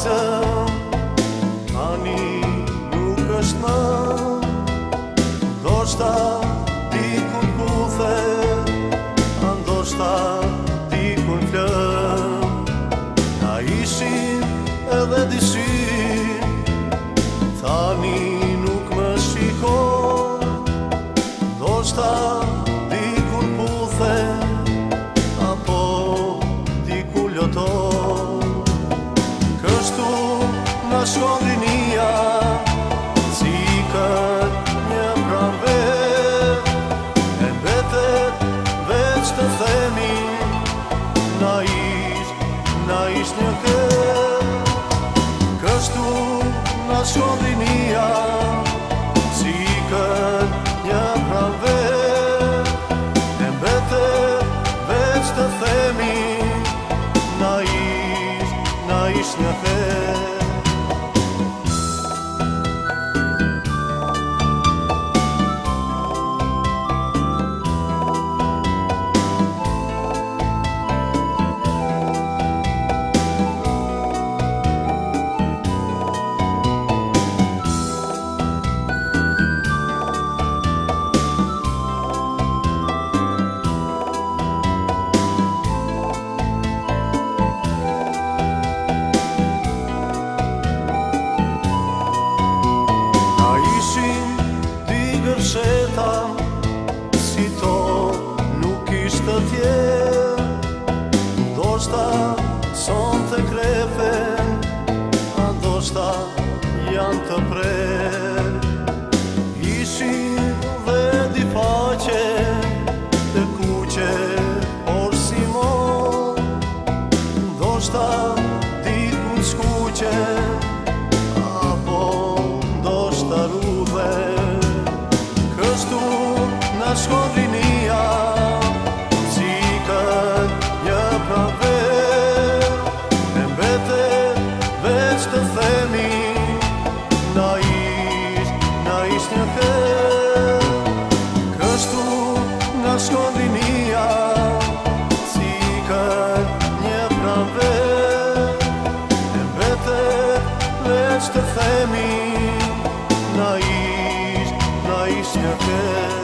se Ani nuk është më Do shta dikun kufe Ando shta dikun flë Na ishin edhe dishin Tani nuk më shiko Do shta na ish, në ish një të Kështu në shkondinia Si kën një prave Në mbete veç të themi Na ish, na ish një të fsheta Si to nuk ishte tje Do shta son të krefe Kështu nga shkondinia, si i këtë një prave Me bete veç të themi, na ishtë, na ishtë një këtë Kështu nga shkondinia, si i këtë një prave Në bete veç të themi, na ishtë, na ishtë një këtë